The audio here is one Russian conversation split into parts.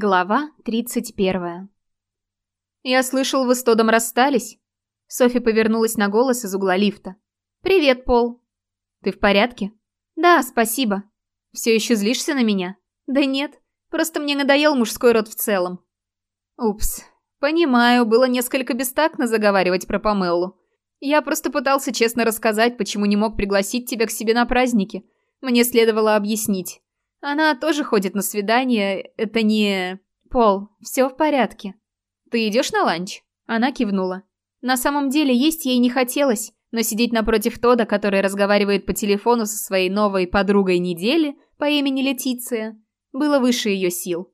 Глава 31 «Я слышал, вы с Тодом расстались?» Софи повернулась на голос из угла лифта. «Привет, Пол». «Ты в порядке?» «Да, спасибо». «Все еще злишься на меня?» «Да нет, просто мне надоел мужской род в целом». «Упс. Понимаю, было несколько бестактно заговаривать про Памеллу. Я просто пытался честно рассказать, почему не мог пригласить тебя к себе на праздники. Мне следовало объяснить. Она тоже ходит на свидание, это не... Пол, все в порядке. Ты идешь на ланч? Она кивнула. На самом деле есть ей не хотелось, но сидеть напротив Тода, который разговаривает по телефону со своей новой подругой недели по имени Летиция, было выше ее сил.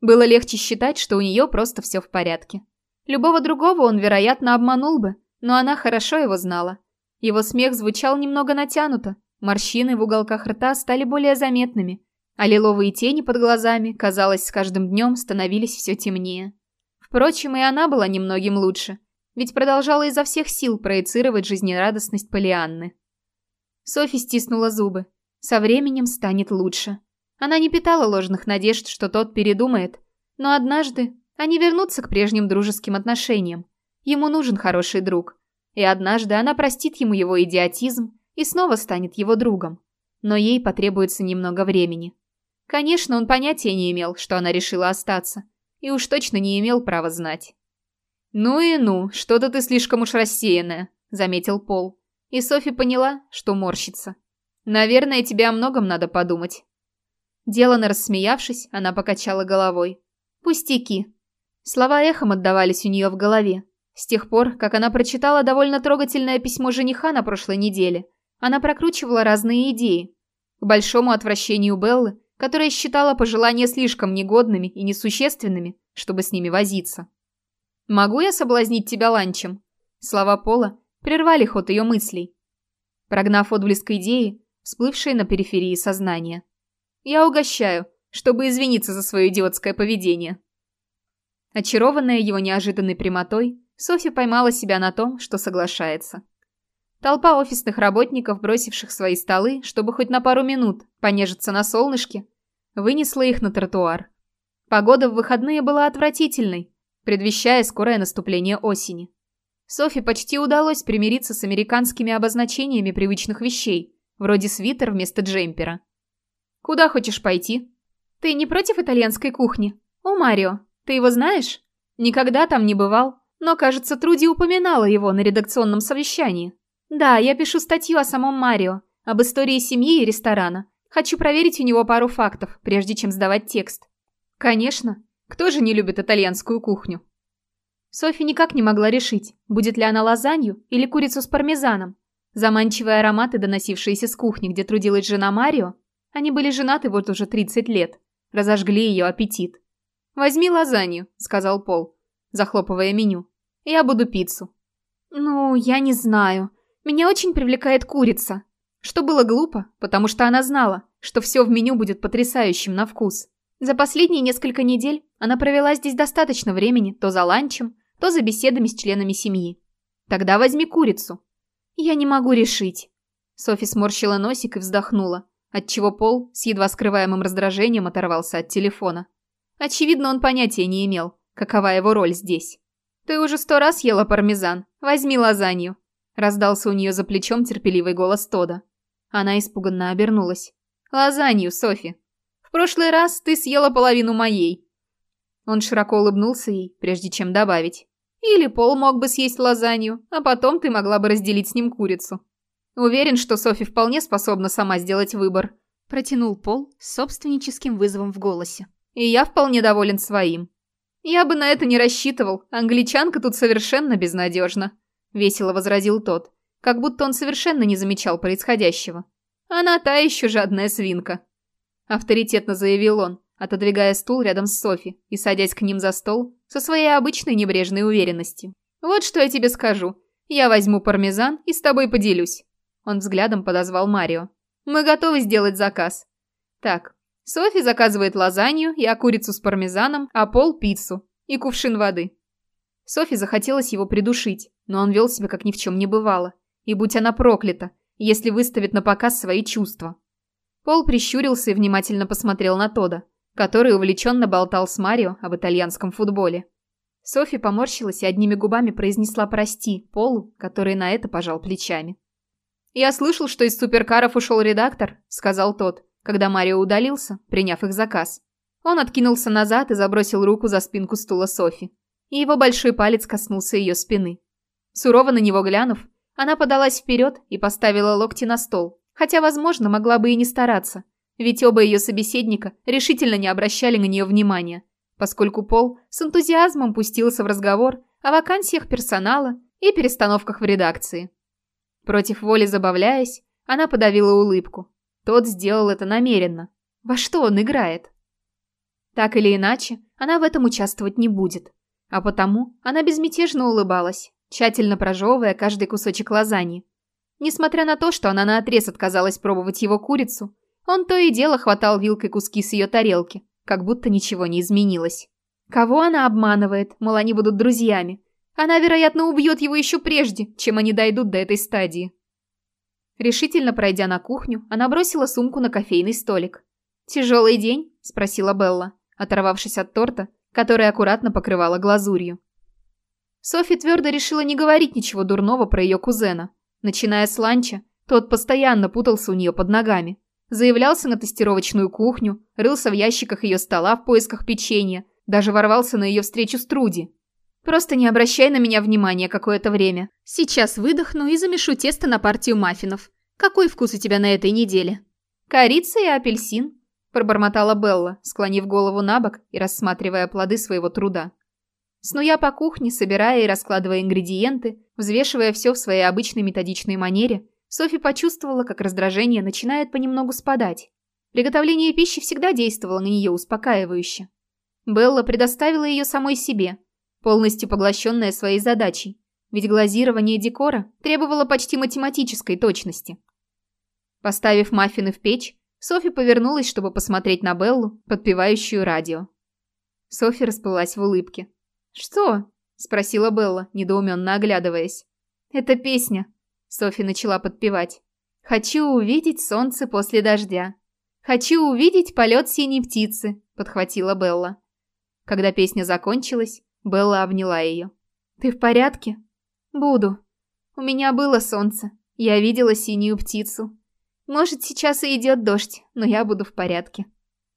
Было легче считать, что у нее просто все в порядке. Любого другого он, вероятно, обманул бы, но она хорошо его знала. Его смех звучал немного натянуто, морщины в уголках рта стали более заметными, а лиловые тени под глазами, казалось, с каждым днем становились все темнее. Впрочем, и она была немногим лучше, ведь продолжала изо всех сил проецировать жизнерадостность Полианны. Софи стиснула зубы. Со временем станет лучше. Она не питала ложных надежд, что тот передумает, но однажды они вернутся к прежним дружеским отношениям. Ему нужен хороший друг. И однажды она простит ему его идиотизм и снова станет его другом. Но ей потребуется немного времени. Конечно, он понятия не имел, что она решила остаться, и уж точно не имел права знать. «Ну и ну, что-то ты слишком уж рассеянная», — заметил Пол. И Софи поняла, что морщится. «Наверное, тебе о многом надо подумать». Делано рассмеявшись, она покачала головой. «Пустяки». Слова эхом отдавались у нее в голове. С тех пор, как она прочитала довольно трогательное письмо жениха на прошлой неделе, она прокручивала разные идеи. К большому отвращению Беллы которая считала пожелания слишком негодными и несущественными, чтобы с ними возиться. «Могу я соблазнить тебя ланчем?» Слова Пола прервали ход ее мыслей, прогнав отблеск идеи, всплывшей на периферии сознания. «Я угощаю, чтобы извиниться за свое идиотское поведение». Очарованная его неожиданной прямотой, Софья поймала себя на том, что соглашается. Толпа офисных работников, бросивших свои столы, чтобы хоть на пару минут понежиться на солнышке, вынесла их на тротуар. Погода в выходные была отвратительной, предвещая скорое наступление осени. Софи почти удалось примириться с американскими обозначениями привычных вещей, вроде свитер вместо джемпера. «Куда хочешь пойти?» «Ты не против итальянской кухни?» «О, Марио, ты его знаешь?» «Никогда там не бывал, но, кажется, Труди упоминала его на редакционном совещании». «Да, я пишу статью о самом Марио, об истории семьи и ресторана. Хочу проверить у него пару фактов, прежде чем сдавать текст». «Конечно. Кто же не любит итальянскую кухню?» Софи никак не могла решить, будет ли она лазанью или курицу с пармезаном. Заманчивые ароматы, доносившиеся с кухни, где трудилась жена Марио, они были женаты вот уже 30 лет, разожгли ее аппетит. «Возьми лазанью», — сказал Пол, захлопывая меню. «Я буду пиццу». «Ну, я не знаю. Меня очень привлекает курица. Что было глупо, потому что она знала, что все в меню будет потрясающим на вкус. За последние несколько недель она провела здесь достаточно времени то за ланчем, то за беседами с членами семьи. Тогда возьми курицу. Я не могу решить. Софи сморщила носик и вздохнула, отчего Пол с едва скрываемым раздражением оторвался от телефона. Очевидно, он понятия не имел, какова его роль здесь. «Ты уже сто раз ела пармезан. Возьми лазанью», Раздался у нее за плечом терпеливый голос Тода. Она испуганно обернулась. «Лазанью, Софи. В прошлый раз ты съела половину моей». Он широко улыбнулся ей, прежде чем добавить. «Или Пол мог бы съесть лазанью, а потом ты могла бы разделить с ним курицу». Уверен, что Софи вполне способна сама сделать выбор. Протянул Пол с собственническим вызовом в голосе. И я вполне доволен своим. Я бы на это не рассчитывал, англичанка тут совершенно безнадежна весело возразил тот, как будто он совершенно не замечал происходящего. Она та еще жадная свинка. Авторитетно заявил он, отодвигая стул рядом с Софи и садясь к ним за стол со своей обычной небрежной уверенностью. «Вот что я тебе скажу. Я возьму пармезан и с тобой поделюсь». Он взглядом подозвал Марио. «Мы готовы сделать заказ». «Так, Софи заказывает лазанью, я курицу с пармезаном, а Пол – пиццу и кувшин воды». Софи захотелось его придушить, но он вел себя как ни в чем не бывало. И будь она проклята, если выставит на показ свои чувства. Пол прищурился и внимательно посмотрел на Тода, который увлеченно болтал с Марио об итальянском футболе. Софи поморщилась и одними губами произнесла «прости» Полу, который на это пожал плечами. «Я слышал, что из суперкаров ушел редактор», — сказал тот, когда Марио удалился, приняв их заказ. Он откинулся назад и забросил руку за спинку стула Софи, и его большой палец коснулся ее спины. Сурово на него глянув, она подалась вперед и поставила локти на стол, хотя, возможно, могла бы и не стараться, ведь оба ее собеседника решительно не обращали на нее внимания, поскольку Пол с энтузиазмом пустился в разговор о вакансиях персонала и перестановках в редакции. Против воли забавляясь, она подавила улыбку. Тот сделал это намеренно. Во что он играет? Так или иначе, она в этом участвовать не будет. А потому она безмятежно улыбалась, тщательно прожевывая каждый кусочек лазаньи. Несмотря на то, что она наотрез отказалась пробовать его курицу, он то и дело хватал вилкой куски с ее тарелки, как будто ничего не изменилось. Кого она обманывает, мол, они будут друзьями? Она, вероятно, убьет его еще прежде, чем они дойдут до этой стадии. Решительно пройдя на кухню, она бросила сумку на кофейный столик. «Тяжелый день?» – спросила Белла, оторвавшись от торта, который аккуратно покрывала глазурью. Софи твердо решила не говорить ничего дурного про ее кузена. Начиная с ланча, тот постоянно путался у нее под ногами. Заявлялся на тестировочную кухню, рылся в ящиках ее стола в поисках печенья, даже ворвался на ее встречу с Труди. «Просто не обращай на меня внимания какое-то время. Сейчас выдохну и замешу тесто на партию маффинов. Какой вкус у тебя на этой неделе?» «Корица и апельсин», – пробормотала Белла, склонив голову на бок и рассматривая плоды своего труда. Снуя по кухне, собирая и раскладывая ингредиенты, взвешивая все в своей обычной методичной манере, Софи почувствовала, как раздражение начинает понемногу спадать. Приготовление пищи всегда действовало на нее успокаивающе. Белла предоставила ее самой себе, полностью поглощенная своей задачей, ведь глазирование декора требовало почти математической точности. Поставив маффины в печь, Софи повернулась, чтобы посмотреть на Беллу, подпевающую радио. Софи расплылась в улыбке. «Что?» – спросила Белла, недоуменно оглядываясь. «Это песня», – Софи начала подпевать. «Хочу увидеть солнце после дождя. Хочу увидеть полет синей птицы», – подхватила Белла. Когда песня закончилась, Белла обняла ее. «Ты в порядке?» «Буду. У меня было солнце. Я видела синюю птицу. Может, сейчас и идет дождь, но я буду в порядке».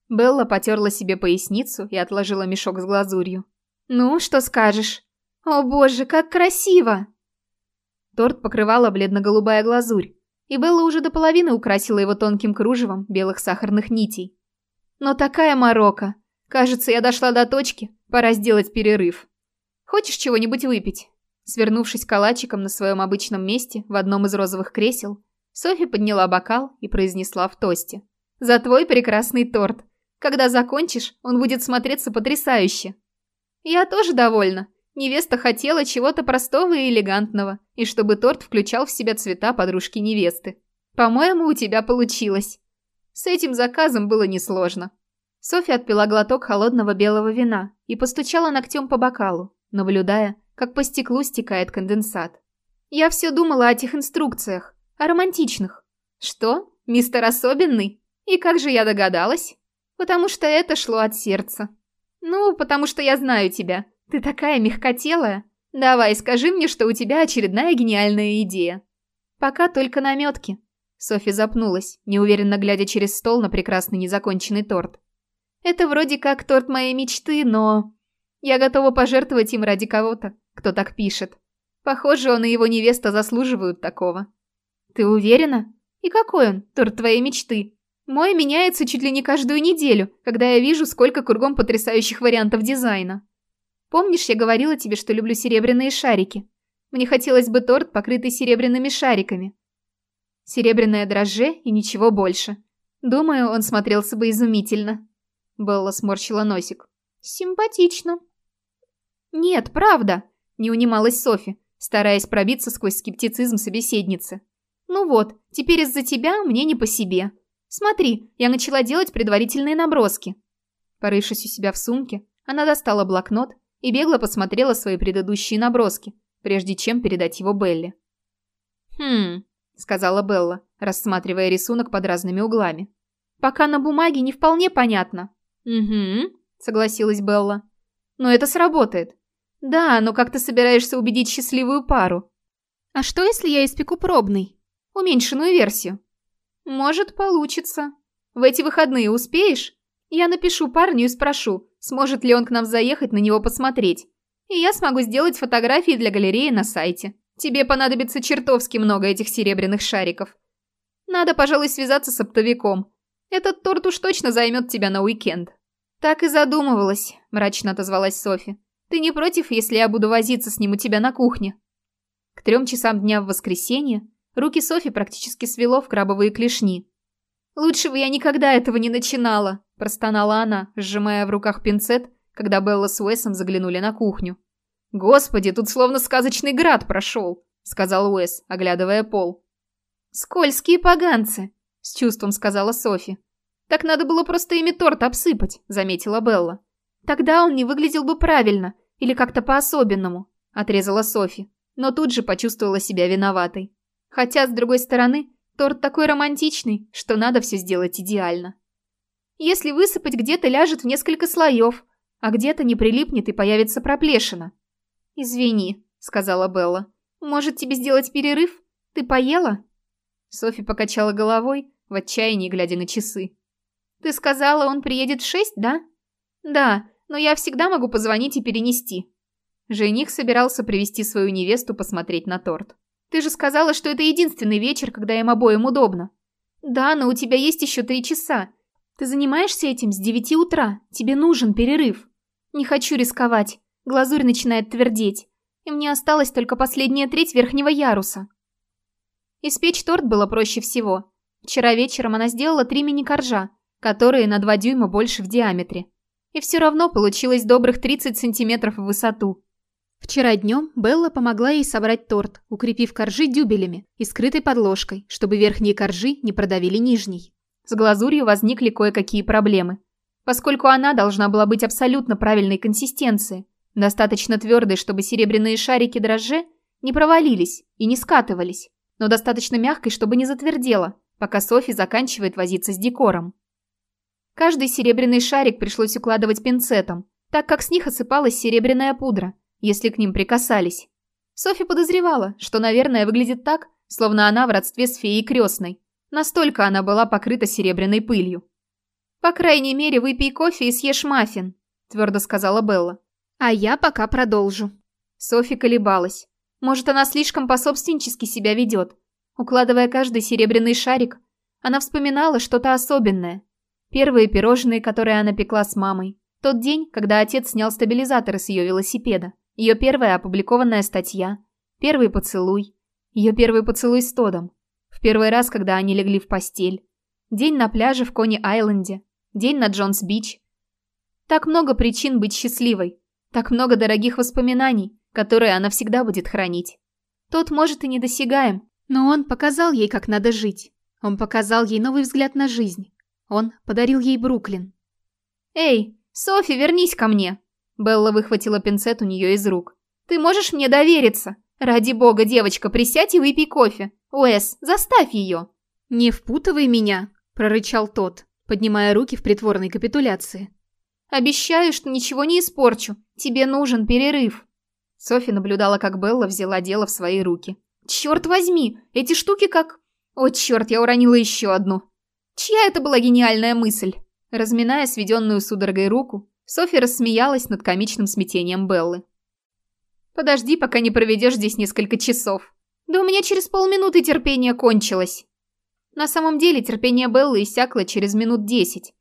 Белла потерла себе поясницу и отложила мешок с глазурью. «Ну, что скажешь?» «О боже, как красиво!» Торт покрывала бледно-голубая глазурь, и Белла уже до половины украсила его тонким кружевом белых сахарных нитей. «Но такая морока! Кажется, я дошла до точки, пора сделать перерыв. Хочешь чего-нибудь выпить?» Свернувшись калачиком на своем обычном месте в одном из розовых кресел, Софи подняла бокал и произнесла в тосте. «За твой прекрасный торт! Когда закончишь, он будет смотреться потрясающе!» Я тоже довольна. Невеста хотела чего-то простого и элегантного, и чтобы торт включал в себя цвета подружки невесты. По-моему, у тебя получилось. С этим заказом было несложно. Софья отпила глоток холодного белого вина и постучала ногтем по бокалу, наблюдая, как по стеклу стекает конденсат. Я все думала о этих инструкциях, о романтичных. Что? Мистер Особенный? И как же я догадалась? Потому что это шло от сердца. «Ну, потому что я знаю тебя. Ты такая мягкотелая. Давай, скажи мне, что у тебя очередная гениальная идея». «Пока только наметки». Софи запнулась, неуверенно глядя через стол на прекрасный незаконченный торт. «Это вроде как торт моей мечты, но...» «Я готова пожертвовать им ради кого-то, кто так пишет. Похоже, он и его невеста заслуживают такого». «Ты уверена? И какой он, торт твоей мечты?» Мой меняется чуть ли не каждую неделю, когда я вижу, сколько кругом потрясающих вариантов дизайна. Помнишь, я говорила тебе, что люблю серебряные шарики? Мне хотелось бы торт, покрытый серебряными шариками. Серебряное дрожже и ничего больше. Думаю, он смотрелся бы изумительно. Белла сморщила носик. Симпатично. Нет, правда, не унималась Софи, стараясь пробиться сквозь скептицизм собеседницы. Ну вот, теперь из-за тебя мне не по себе. «Смотри, я начала делать предварительные наброски». Порывшись у себя в сумке, она достала блокнот и бегло посмотрела свои предыдущие наброски, прежде чем передать его Белле. «Хм», — сказала Белла, рассматривая рисунок под разными углами. «Пока на бумаге не вполне понятно. «Угу», — согласилась Белла. «Но это сработает». «Да, но как ты собираешься убедить счастливую пару?» «А что, если я испеку пробный? Уменьшенную версию?» «Может, получится. В эти выходные успеешь? Я напишу парню и спрошу, сможет ли он к нам заехать на него посмотреть. И я смогу сделать фотографии для галереи на сайте. Тебе понадобится чертовски много этих серебряных шариков. Надо, пожалуй, связаться с оптовиком. Этот торт уж точно займет тебя на уикенд». «Так и задумывалась», – мрачно отозвалась Софи. «Ты не против, если я буду возиться с ним у тебя на кухне?» К трем часам дня в воскресенье руки Софи практически свело в крабовые клешни. «Лучше бы я никогда этого не начинала», – простонала она, сжимая в руках пинцет, когда Белла с Уэсом заглянули на кухню. «Господи, тут словно сказочный град прошел», – сказал Уэс, оглядывая пол. «Скользкие поганцы», – с чувством сказала Софи. «Так надо было просто ими торт обсыпать», – заметила Белла. «Тогда он не выглядел бы правильно или как-то по-особенному», – отрезала Софи, но тут же почувствовала себя виноватой. Хотя, с другой стороны, торт такой романтичный, что надо все сделать идеально. Если высыпать, где-то ляжет в несколько слоев, а где-то не прилипнет и появится проплешина. «Извини», — сказала Белла. «Может, тебе сделать перерыв? Ты поела?» Софи покачала головой, в отчаянии глядя на часы. «Ты сказала, он приедет в шесть, да?» «Да, но я всегда могу позвонить и перенести». Жених собирался привести свою невесту посмотреть на торт. «Ты же сказала, что это единственный вечер, когда им обоим удобно». «Да, но у тебя есть еще три часа. Ты занимаешься этим с девяти утра. Тебе нужен перерыв». «Не хочу рисковать. Глазурь начинает твердеть. И мне осталась только последняя треть верхнего яруса». Испечь торт было проще всего. Вчера вечером она сделала три мини-коржа, которые на два дюйма больше в диаметре. И все равно получилось добрых 30 сантиметров в высоту. Вчера днем Белла помогла ей собрать торт, укрепив коржи дюбелями и скрытой подложкой, чтобы верхние коржи не продавили нижний. С глазурью возникли кое-какие проблемы. Поскольку она должна была быть абсолютно правильной консистенции, достаточно твердой, чтобы серебряные шарики дрожже не провалились и не скатывались, но достаточно мягкой, чтобы не затвердела, пока Софи заканчивает возиться с декором. Каждый серебряный шарик пришлось укладывать пинцетом, так как с них осыпалась серебряная пудра, если к ним прикасались. Софи подозревала, что, наверное, выглядит так, словно она в родстве с феей крестной. Настолько она была покрыта серебряной пылью. «По крайней мере, выпей кофе и съешь маффин», – твердо сказала Белла. «А я пока продолжу». Софи колебалась. Может, она слишком пособственнически себя ведет. Укладывая каждый серебряный шарик, она вспоминала что-то особенное. Первые пирожные, которые она пекла с мамой. Тот день, когда отец снял стабилизаторы с ее велосипеда. Ее первая опубликованная статья. Первый поцелуй. Ее первый поцелуй с Тодом. В первый раз, когда они легли в постель. День на пляже в Кони-Айленде. День на Джонс-Бич. Так много причин быть счастливой. Так много дорогих воспоминаний, которые она всегда будет хранить. Тод, может, и недосягаем, но он показал ей, как надо жить. Он показал ей новый взгляд на жизнь. Он подарил ей Бруклин. «Эй, Софи, вернись ко мне!» Белла выхватила пинцет у нее из рук. «Ты можешь мне довериться? Ради бога, девочка, присядь и выпей кофе. Уэс, заставь ее!» «Не впутывай меня!» – прорычал тот, поднимая руки в притворной капитуляции. «Обещаю, что ничего не испорчу. Тебе нужен перерыв». Софи наблюдала, как Белла взяла дело в свои руки. «Черт возьми, эти штуки как...» «О, черт, я уронила еще одну!» «Чья это была гениальная мысль?» Разминая сведенную судорогой руку, Софи рассмеялась над комичным смятением Беллы. «Подожди, пока не проведешь здесь несколько часов. Да у меня через полминуты терпение кончилось». На самом деле терпение Беллы иссякло через минут десять.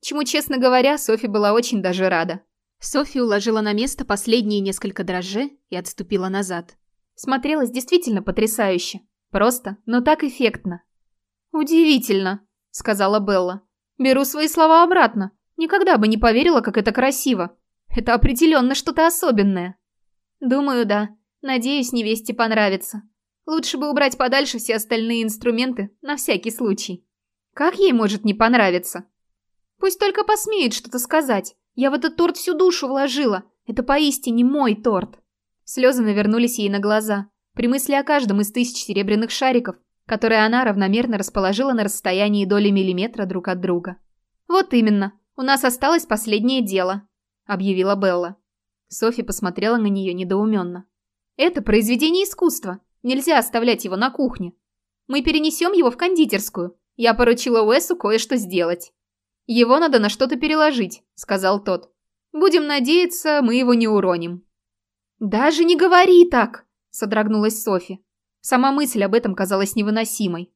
Чему, честно говоря, Софи была очень даже рада. Софи уложила на место последние несколько дрожжей и отступила назад. Смотрелось действительно потрясающе. Просто, но так эффектно. «Удивительно», — сказала Белла. «Беру свои слова обратно. Никогда бы не поверила, как это красиво. Это определенно что-то особенное». «Думаю, да. Надеюсь, невесте понравится. Лучше бы убрать подальше все остальные инструменты, на всякий случай. Как ей может не понравиться?» «Пусть только посмеет что-то сказать. Я в этот торт всю душу вложила. Это поистине мой торт. Слезы навернулись ей на глаза. При мысли о каждом из тысяч серебряных шариков, которые она равномерно расположила на расстоянии доли миллиметра друг от друга. Вот именно. «У нас осталось последнее дело», — объявила Белла. Софи посмотрела на нее недоуменно. «Это произведение искусства. Нельзя оставлять его на кухне. Мы перенесем его в кондитерскую. Я поручила Уэсу кое-что сделать». «Его надо на что-то переложить», — сказал тот. «Будем надеяться, мы его не уроним». «Даже не говори так!» — содрогнулась Софи. Сама мысль об этом казалась невыносимой.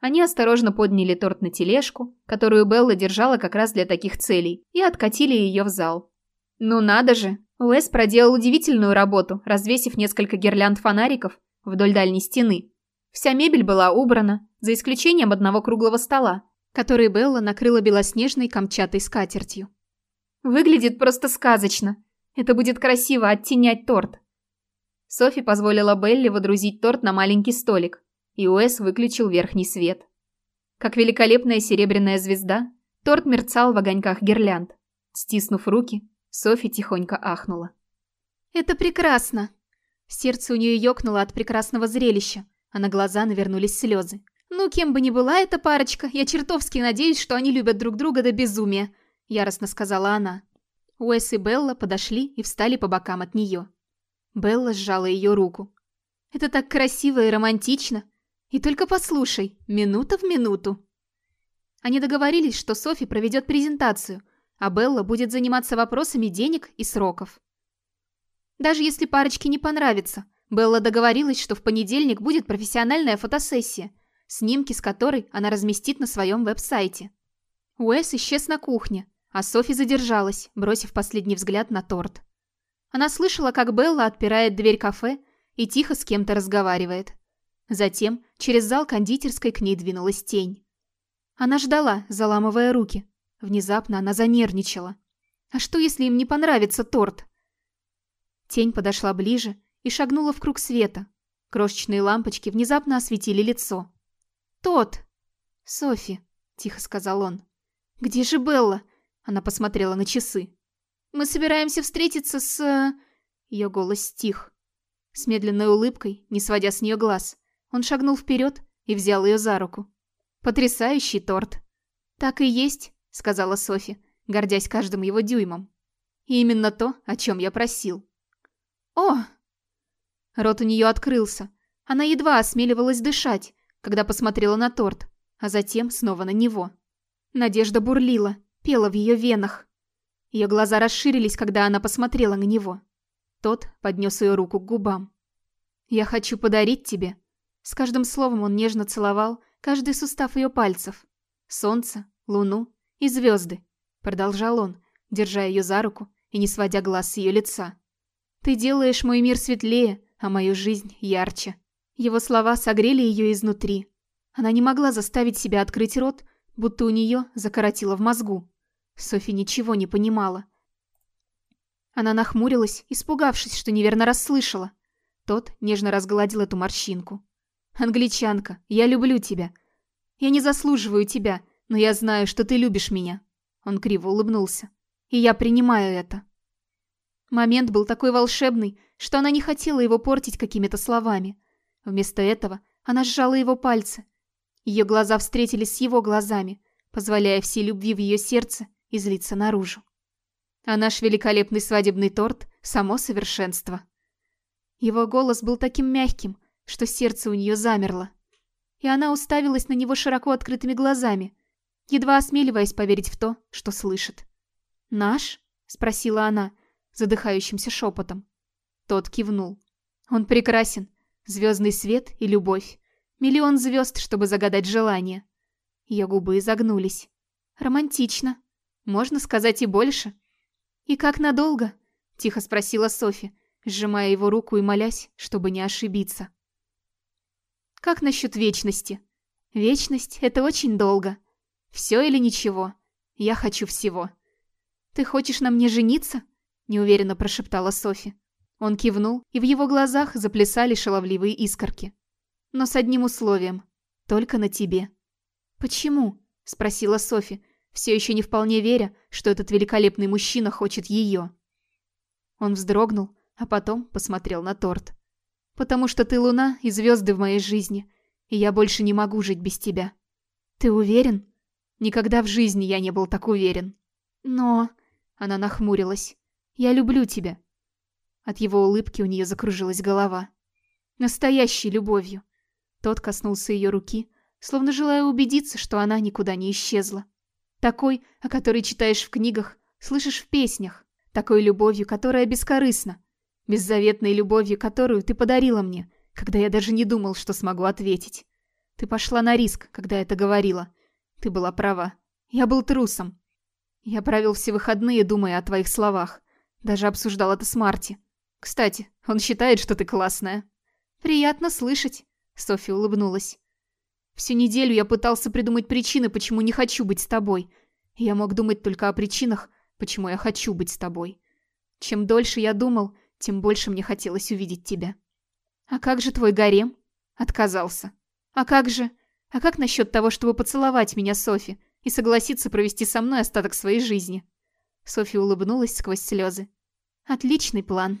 Они осторожно подняли торт на тележку, которую Белла держала как раз для таких целей, и откатили ее в зал. Ну надо же! Уэс проделал удивительную работу, развесив несколько гирлянд фонариков вдоль дальней стены. Вся мебель была убрана, за исключением одного круглого стола, который Белла накрыла белоснежной камчатой скатертью. Выглядит просто сказочно. Это будет красиво оттенять торт. Софи позволила Белли водрузить торт на маленький столик, и Уэс выключил верхний свет. Как великолепная серебряная звезда, торт мерцал в огоньках гирлянд. Стиснув руки, Софи тихонько ахнула. «Это прекрасно!» Сердце у нее ёкнуло от прекрасного зрелища, а на глаза навернулись слезы. «Ну, кем бы ни была эта парочка, я чертовски надеюсь, что они любят друг друга до безумия», — яростно сказала она. Уэс и Белла подошли и встали по бокам от нее. Белла сжала ее руку. «Это так красиво и романтично. И только послушай, минута в минуту». Они договорились, что Софи проведет презентацию, а Белла будет заниматься вопросами денег и сроков. Даже если парочке не понравится, Белла договорилась, что в понедельник будет профессиональная фотосессия, снимки с которой она разместит на своем веб-сайте. Уэс исчез на кухне, а Софи задержалась, бросив последний взгляд на торт. Она слышала, как Белла отпирает дверь кафе и тихо с кем-то разговаривает. Затем через зал кондитерской к ней двинулась тень. Она ждала, заламывая руки. Внезапно она занервничала. А что, если им не понравится торт? Тень подошла ближе и шагнула в круг света. Крошечные лампочки внезапно осветили лицо. «Тот!» «Софи», — тихо сказал он. «Где же Белла?» Она посмотрела на часы. Мы собираемся встретиться с...» Ее голос стих. С медленной улыбкой, не сводя с нее глаз, он шагнул вперед и взял ее за руку. «Потрясающий торт!» «Так и есть», — сказала Софи, гордясь каждым его дюймом. «И именно то, о чем я просил». «О!» Рот у нее открылся. Она едва осмеливалась дышать, когда посмотрела на торт, а затем снова на него. Надежда бурлила, пела в ее венах. Ее глаза расширились, когда она посмотрела на него. Тот поднес ее руку к губам. «Я хочу подарить тебе». С каждым словом он нежно целовал каждый сустав ее пальцев. Солнце, луну и звезды. Продолжал он, держа ее за руку и не сводя глаз с ее лица. «Ты делаешь мой мир светлее, а мою жизнь ярче». Его слова согрели ее изнутри. Она не могла заставить себя открыть рот, будто у нее закоротило в мозгу. Софи ничего не понимала. Она нахмурилась, испугавшись, что неверно расслышала. Тот нежно разгладил эту морщинку. «Англичанка, я люблю тебя. Я не заслуживаю тебя, но я знаю, что ты любишь меня». Он криво улыбнулся. «И я принимаю это». Момент был такой волшебный, что она не хотела его портить какими-то словами. Вместо этого она сжала его пальцы. Ее глаза встретились с его глазами, позволяя всей любви в ее сердце излиться наружу. А наш великолепный свадебный торт – само совершенство. Его голос был таким мягким, что сердце у нее замерло. И она уставилась на него широко открытыми глазами, едва осмеливаясь поверить в то, что слышит. «Наш?» – спросила она, задыхающимся шепотом. Тот кивнул. «Он прекрасен. Звездный свет и любовь. Миллион звезд, чтобы загадать желание». Ее губы изогнулись. «Романтично», можно сказать и больше. «И как надолго?» – тихо спросила Софи, сжимая его руку и молясь, чтобы не ошибиться. «Как насчет вечности?» «Вечность – это очень долго. Все или ничего. Я хочу всего». «Ты хочешь на мне жениться?» – неуверенно прошептала Софи. Он кивнул, и в его глазах заплясали шаловливые искорки. «Но с одним условием. Только на тебе». «Почему?» – спросила Софи, все еще не вполне веря, что этот великолепный мужчина хочет ее. Он вздрогнул, а потом посмотрел на торт. «Потому что ты луна и звезды в моей жизни, и я больше не могу жить без тебя». «Ты уверен?» «Никогда в жизни я не был так уверен». Но... Она нахмурилась. Я люблю тебя. От его улыбки у нее закружилась голова. Настоящей любовью. Тот коснулся ее руки, словно желая убедиться, что она никуда не исчезла. Такой, о которой читаешь в книгах, слышишь в песнях. Такой любовью, которая бескорыстна. Беззаветной любовью, которую ты подарила мне, когда я даже не думал, что смогу ответить. Ты пошла на риск, когда это говорила. Ты была права. Я был трусом. Я провел все выходные, думая о твоих словах. Даже обсуждал это с Марти. Кстати, он считает, что ты классная. Приятно слышать. Софья улыбнулась. Всю неделю я пытался придумать причины, почему не хочу быть с тобой. я мог думать только о причинах, почему я хочу быть с тобой. Чем дольше я думал, тем больше мне хотелось увидеть тебя. А как же твой гарем? Отказался. А как же... А как насчет того, чтобы поцеловать меня, Софи, и согласиться провести со мной остаток своей жизни?» Софи улыбнулась сквозь слезы. «Отличный план».